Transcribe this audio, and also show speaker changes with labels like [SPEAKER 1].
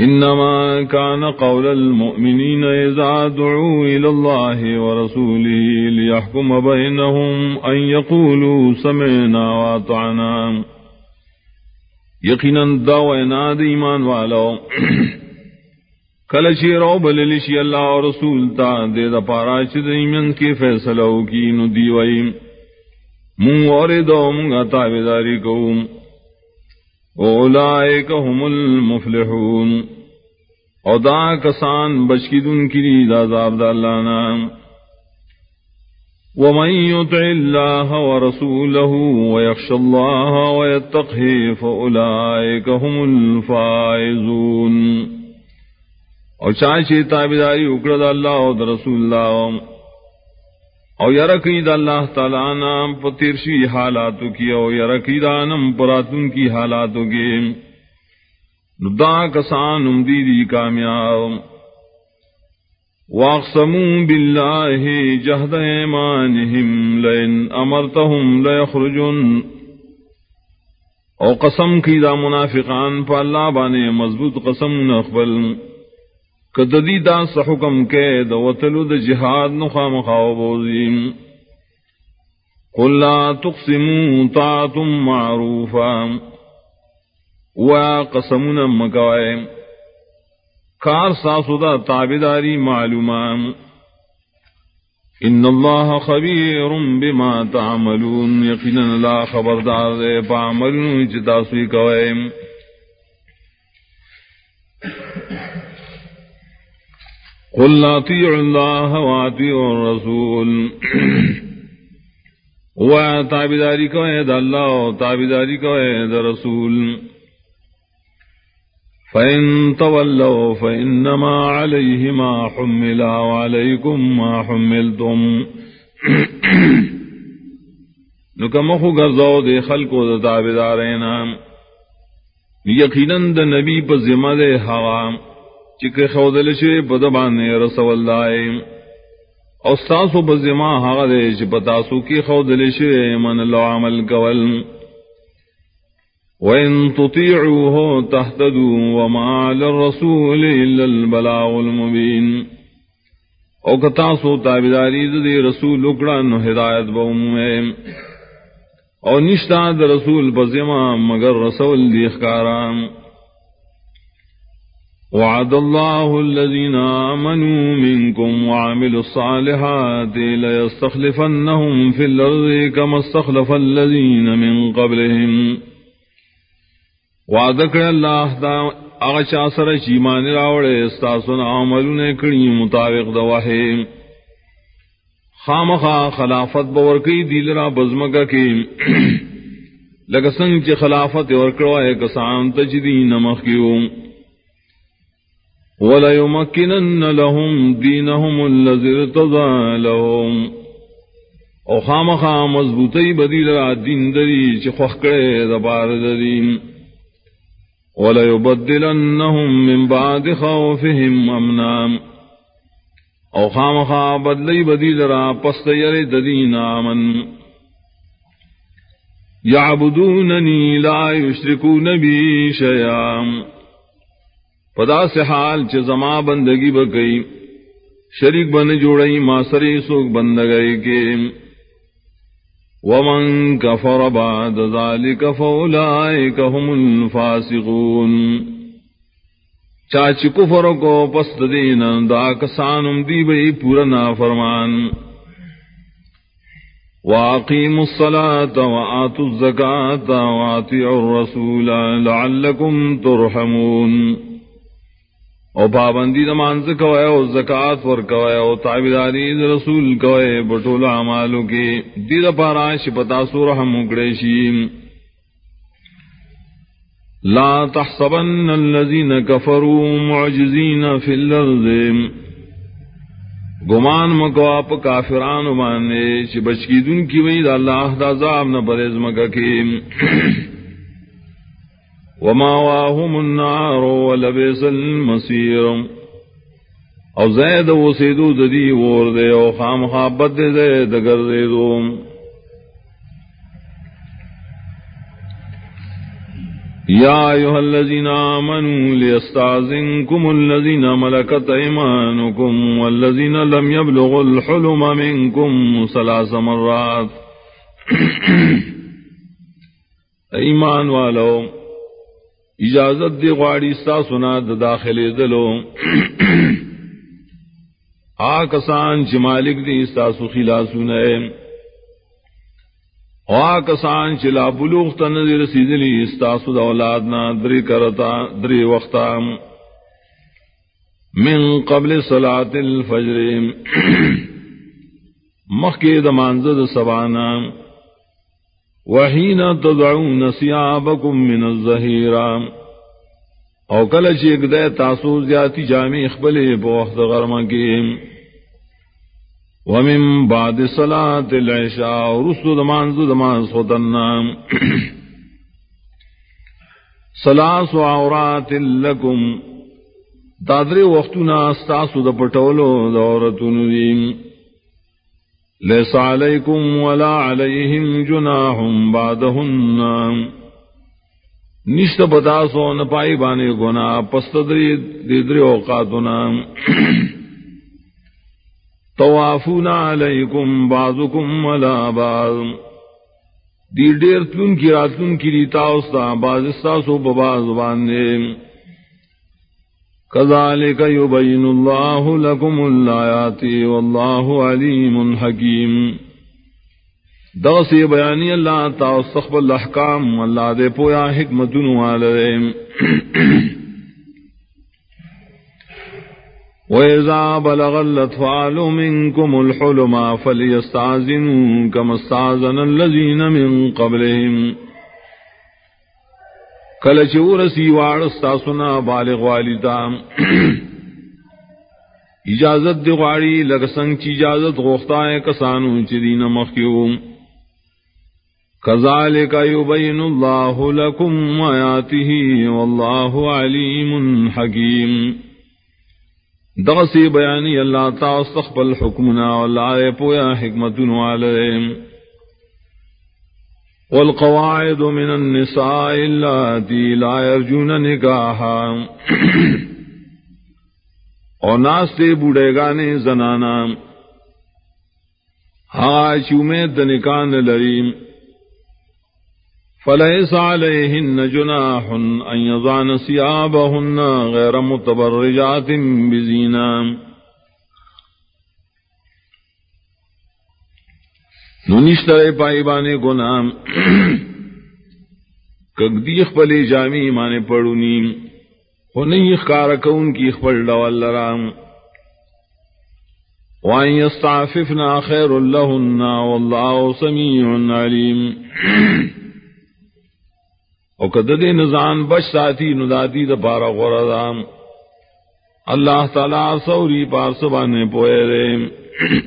[SPEAKER 1] إنما كان قول المؤمنين إذا دعوا إلى الله ورسوله ليحكم بينهم أن يقولوا سمعنا واطعنا وأطعنا. يقينا دعونا ديمان والو. کلشی رو بللشی اللہ و رسول تا دے دا پارا چھ دیمن کی فیصلو کی نو دیوئی مون اور دو مونگا تابداری کوم اولائک هم المفلحون. او دا کسان بچکی دن کی لید عذاب دا اللہ نام. ومن يطع الله ورسوله ويخشى الله ويتقه فأولئك هم الفائزون. او چاچے تابداری اکڑ دا اللہ او رسول اللہ. او یرکی دا اللہ تعالیٰ نام پتیرشی حالاتو کی او یرکی دا نم پراتن کی حالاتو کی ندا کسان امدی دی کامیاب واقسموا باللہ جہد ایمانہم لئن امرتہم لیخرجن او قسم کی دا منافقان پا اللہ بانے مضبوط قسم نقبل کدی دا سحکم کے دا وطلو دا جہاد نخام خواو بوزیم قل لا تقسموا طاعتم معروفا و قسمنا مکوائے کار ساسو دا تابداری معلومان ان اللہ خبیر بما تعملون. یقینا لا خبردار دے پا عملون چتاسوی کوئے قل اطيعوا الله واطيعوا الرسول. و تابداری کو ہے دا اللہ و تابداری کو ہے دا رسول. فَإِن تَوَلَّوْا فَإِنَّمَا عَلَيْهِ مَا حُمِّلَا وَعَلَيْكُمْ مَا حُمِّلْتُمْ. نکمخو گرزو دے خلقو دا تابدارینا یقیناً دا نبی پا ذمہ دے حوام چکے خودل شوی بدبانے رسول دائے او ستاسو بزما حق دے چی پتاسو کی خودل شوی من اللہ عمل کول. وَإِن تُطِيعُوهُ تَهْتَدُوا وَمَا عَلَى الرَّسُولِ إِلَّا الْبَلَاغُ الْمُبِينُ. او کتاسو تابداری دی رسول اکڑا نو ہدایت بومے او نشتا دا رسول بزما مگر رسول دی اخکارام وعد الله الذين آمنوا منكم وعملوا الصالحات ليستخلفنهم في الأرض كما استخلف الذين من قبلهم. وعدك الله دا اغشا سر شیمان راوڑے استاسن عملون کڑی مطابق دواہے خامخا خلافت بورکی دیل را بزمگا کی. لگسنگ چی خلافت ورکڑوائے کسان تجدین مخیوم وَلَيُمَكِّنَنَّ لَهُمْ دِينَهُمُ الَّذِي ارْتَضَى لَهُمْ. او خامخا مضبوطی بدیل را دین دری چی خوخکڑے دبار دریم. وَلَيُبَدِّلَنَّهُمْ مِنْ بَعْدِ خَوْفِهِمْ أَمْنًا او خامخا بدلی بدیل را پست یر ددین آمن. یعبدوننی لا یشرکون بی شیام پدا سے حال چ زما بندگی بکئی شریک بن جوڑئی ماسری سوک بندگئی کے ومن کفر بعد ذلك فاولئک هم الفاسقون۔ چاچ کفر کو پست دین، دا کسانم دی بئی پورا فرمان واقیموا الصلاة وآتوا الزکاة وآتوا الرسول لعلكم ترحمون۔ او پابندی دمانز کوئے، او زکاة ور کوئے، او تابداری رسول کوئے بطول عمالو کی۔ دید پارا شپتا سور ہم اکڑیشی لا تحسبن الذين كفروا معجزين في الارض۔ گمان مکو آپ کافران مانے چھ بچکی دن کی وید اللہ دا عذاب نہ پرز مکا کی۔ وما واهم النار ولبس المصير. او زید و سیدو ددی ور دے او خام خابت دے دے دگر دے دو يا أيها الذين آمنوا ليستعزنكم الذين ملكت إيمانكم والذين لم يبلغوا الحلم منكم ثلاث مرات. ایمان والو اجازت دی غواڑی سا سنا دا داخل دلو. آکسان چی مالک دی ساسو خلا سنے کسان چلا بلوغ تنظر سیدلی استاسو دا اولادنا دری کرتا دری وقتا من قبل صلاة الفجر. مخی دا منزد سبانا وحین تدعون سیابکم من الزہیرہ او کل چیک دے تاسو زیادی جامع اخبلی پا وقت غرمہ کی ومن بعد صلاة العشاء ورسو دمان زو دمان صوتنا صلاة عورات لكم دادر وقتنا استاسو دا پٹولو دورتن دیم لیس علیکم ولا علیہم جناحم بعدہن نشت بتاسو نپائی بانے گنا پستدری دیدری اوقاتنا. طوافون علیکم بعضکم ولا بعض. دی دیر تلون کی راتلون کی ریتا استا بعض استاسو بباز باندے. کذالک یبین اللہ لکم الآیات واللہ علیم حکیم دوسی بیانی اللہ تا استقبل الاحکام اللہ دے پویا حکمتن والدے وَإِذَا بَلَغَ الْأَطْفَالُ مِنْكُمُ الْحُلُمَ فَلْيَسْتَأْذِنُوا كَمَا اسْتَأْذَنَ الَّذِينَ مِنْ قَبْلِهِمْ کل چور سی واڑ استاسنا بالغ والدا اجازت دی لگ سنگ چی اجازت غوختا ہے کسانو چی دین مخیو کذالک یبین اللہ لکم آیاته واللہ علیم حکیم. دغسی بیانی اللہ تا استقبل حکمنا واللہ پویا حکمت والدیم والقواعد من النساء اللاتي لا يرجون نکاحا۔ اور ناستے بوڑے گانے زنانا۔ ہاں چومے دنکان لریم۔ فليس عليهن جناح أن يضعن سيابهن غير متبرجات بزينا ننشتر پائی بانے گنام کگدیخ پلی جامی مانے پڑونی ہو نہیں اخکار کون کی اخبر ڈوال لرام۔ وان يستعففنا خير لهن والله سميع عليم او کد نزان بچ ساتھی نداتی دا پارا غردام اللہ تعالی سوری پارسبانے پوئے